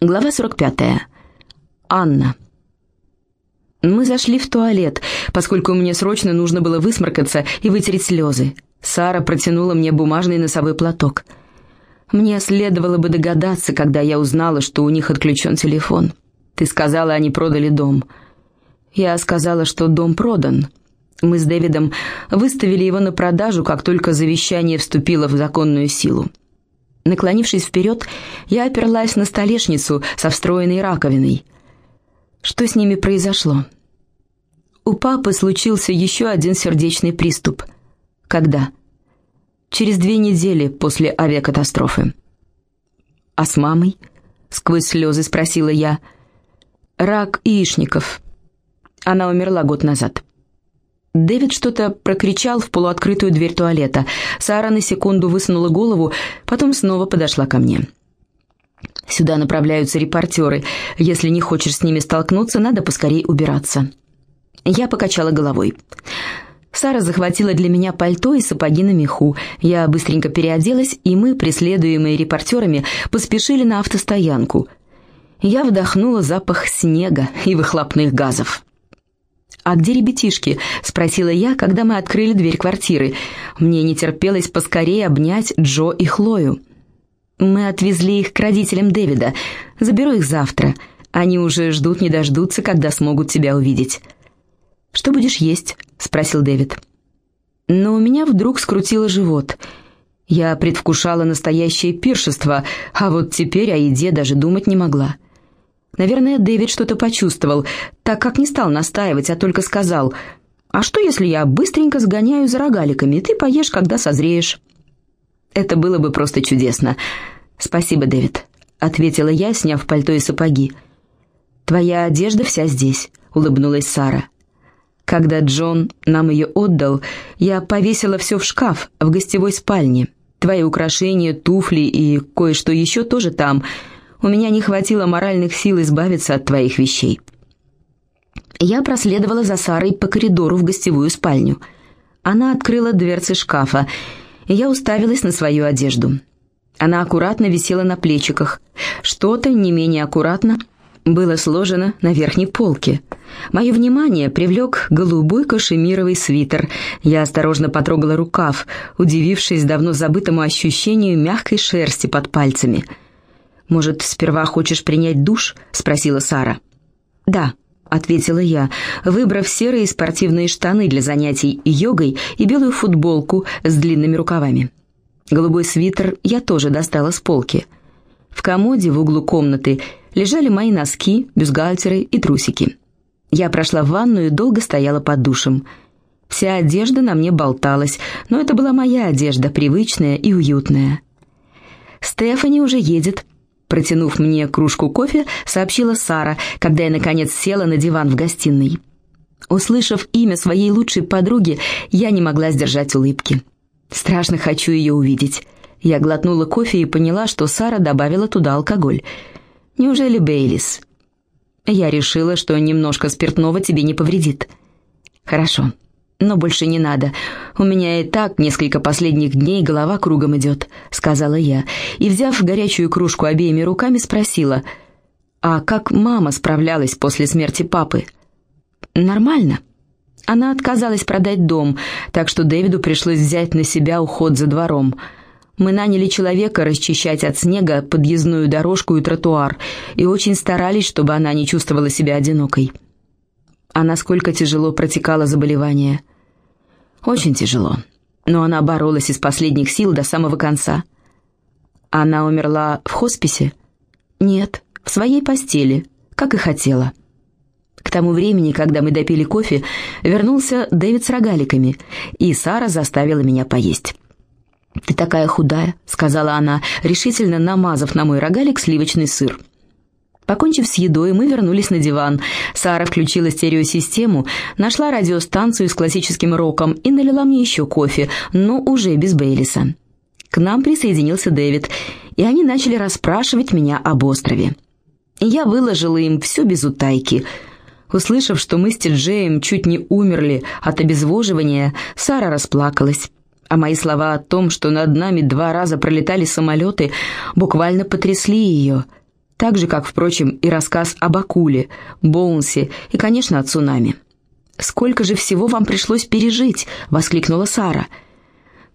Глава 45. Анна. Мы зашли в туалет, поскольку мне срочно нужно было высморкаться и вытереть слезы. Сара протянула мне бумажный носовой платок. Мне следовало бы догадаться, когда я узнала, что у них отключен телефон. Ты сказала, они продали дом. Я сказала, что дом продан. Мы с Дэвидом выставили его на продажу, как только завещание вступило в законную силу. Наклонившись вперед, я оперлась на столешницу со встроенной раковиной. Что с ними произошло? У папы случился еще один сердечный приступ. Когда? Через две недели после авиакатастрофы. «А с мамой?» — сквозь слезы спросила я. «Рак яичников. Она умерла год назад». Дэвид что-то прокричал в полуоткрытую дверь туалета. Сара на секунду высунула голову, потом снова подошла ко мне. «Сюда направляются репортеры. Если не хочешь с ними столкнуться, надо поскорей убираться». Я покачала головой. Сара захватила для меня пальто и сапоги на меху. Я быстренько переоделась, и мы, преследуемые репортерами, поспешили на автостоянку. Я вдохнула запах снега и выхлопных газов. «А где ребятишки?» — спросила я, когда мы открыли дверь квартиры. Мне не терпелось поскорее обнять Джо и Хлою. «Мы отвезли их к родителям Дэвида. Заберу их завтра. Они уже ждут не дождутся, когда смогут тебя увидеть». «Что будешь есть?» — спросил Дэвид. Но у меня вдруг скрутило живот. Я предвкушала настоящее пиршество, а вот теперь о еде даже думать не могла. Наверное, Дэвид что-то почувствовал, так как не стал настаивать, а только сказал, «А что, если я быстренько сгоняю за рогаликами, и ты поешь, когда созреешь?» Это было бы просто чудесно. «Спасибо, Дэвид», — ответила я, сняв пальто и сапоги. «Твоя одежда вся здесь», — улыбнулась Сара. Когда Джон нам ее отдал, я повесила все в шкаф в гостевой спальне. Твои украшения, туфли и кое-что еще тоже там — у меня не хватило моральных сил избавиться от твоих вещей. Я проследовала за Сарой по коридору в гостевую спальню. Она открыла дверцы шкафа, и я уставилась на свою одежду. Она аккуратно висела на плечиках. Что-то не менее аккуратно было сложено на верхней полке. Мое внимание привлек голубой кашемировый свитер. Я осторожно потрогала рукав, удивившись давно забытому ощущению мягкой шерсти под пальцами – «Может, сперва хочешь принять душ?» — спросила Сара. «Да», — ответила я, выбрав серые спортивные штаны для занятий йогой и белую футболку с длинными рукавами. Голубой свитер я тоже достала с полки. В комоде в углу комнаты лежали мои носки, бюстгальтеры и трусики. Я прошла в ванную и долго стояла под душем. Вся одежда на мне болталась, но это была моя одежда, привычная и уютная. «Стефани уже едет», Протянув мне кружку кофе, сообщила Сара, когда я, наконец, села на диван в гостиной. Услышав имя своей лучшей подруги, я не могла сдержать улыбки. Страшно хочу ее увидеть. Я глотнула кофе и поняла, что Сара добавила туда алкоголь. Неужели Бейлис? Я решила, что немножко спиртного тебе не повредит. Хорошо но больше не надо. У меня и так несколько последних дней голова кругом идет», — сказала я, и, взяв горячую кружку обеими руками, спросила, «А как мама справлялась после смерти папы?» «Нормально». Она отказалась продать дом, так что Дэвиду пришлось взять на себя уход за двором. Мы наняли человека расчищать от снега подъездную дорожку и тротуар, и очень старались, чтобы она не чувствовала себя одинокой а насколько тяжело протекало заболевание. Очень тяжело, но она боролась из последних сил до самого конца. Она умерла в хосписе? Нет, в своей постели, как и хотела. К тому времени, когда мы допили кофе, вернулся Дэвид с рогаликами, и Сара заставила меня поесть. «Ты такая худая», — сказала она, решительно намазав на мой рогалик сливочный сыр. Покончив с едой, мы вернулись на диван. Сара включила стереосистему, нашла радиостанцию с классическим роком и налила мне еще кофе, но уже без Бейлиса. К нам присоединился Дэвид, и они начали расспрашивать меня об острове. Я выложила им все без утайки. Услышав, что мы с Тиджеем чуть не умерли от обезвоживания, Сара расплакалась. А мои слова о том, что над нами два раза пролетали самолеты, буквально потрясли ее – Так же, как, впрочем, и рассказ об акуле, Боунсе и, конечно, о цунами. «Сколько же всего вам пришлось пережить!» — воскликнула Сара.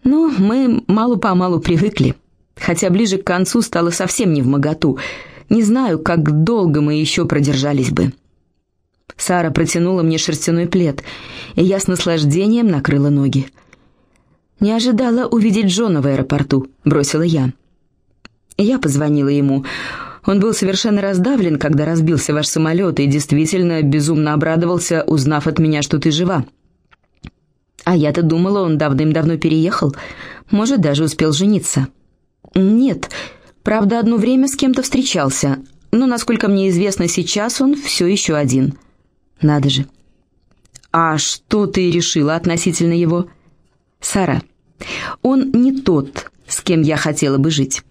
«Ну, мы мало-помалу привыкли, хотя ближе к концу стало совсем не в моготу. Не знаю, как долго мы еще продержались бы». Сара протянула мне шерстяной плед, и я с наслаждением накрыла ноги. «Не ожидала увидеть Джона в аэропорту», — бросила я. Я позвонила ему. Он был совершенно раздавлен, когда разбился ваш самолет, и действительно безумно обрадовался, узнав от меня, что ты жива. А я-то думала, он давным-давно переехал. Может, даже успел жениться. Нет, правда, одно время с кем-то встречался, но, насколько мне известно, сейчас он все еще один. Надо же. А что ты решила относительно его? Сара, он не тот, с кем я хотела бы жить.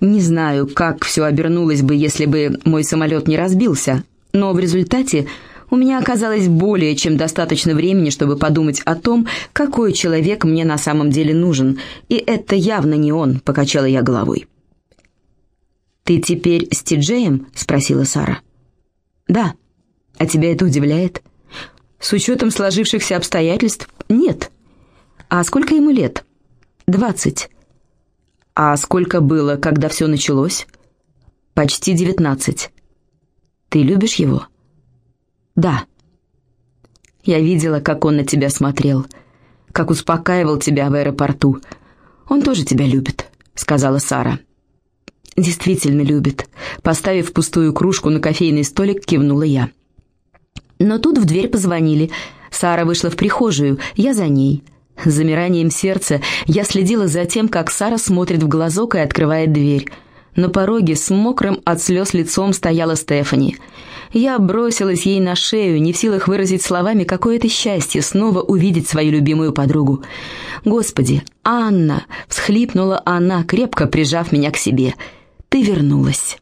Не знаю, как все обернулось бы, если бы мой самолет не разбился, но в результате у меня оказалось более чем достаточно времени, чтобы подумать о том, какой человек мне на самом деле нужен, и это явно не он, покачала я головой. «Ты теперь с Тиджеем?» — спросила Сара. «Да. А тебя это удивляет?» «С учетом сложившихся обстоятельств? Нет. А сколько ему лет?» «Двадцать». «А сколько было, когда все началось?» «Почти девятнадцать». «Ты любишь его?» «Да». «Я видела, как он на тебя смотрел, как успокаивал тебя в аэропорту. Он тоже тебя любит», — сказала Сара. «Действительно любит». Поставив пустую кружку на кофейный столик, кивнула я. Но тут в дверь позвонили. Сара вышла в прихожую, я за ней — с замиранием сердца я следила за тем, как Сара смотрит в глазок и открывает дверь. На пороге с мокрым от слез лицом стояла Стефани. Я бросилась ей на шею, не в силах выразить словами какое-то счастье снова увидеть свою любимую подругу. «Господи, Анна!» — всхлипнула она, крепко прижав меня к себе. «Ты вернулась!»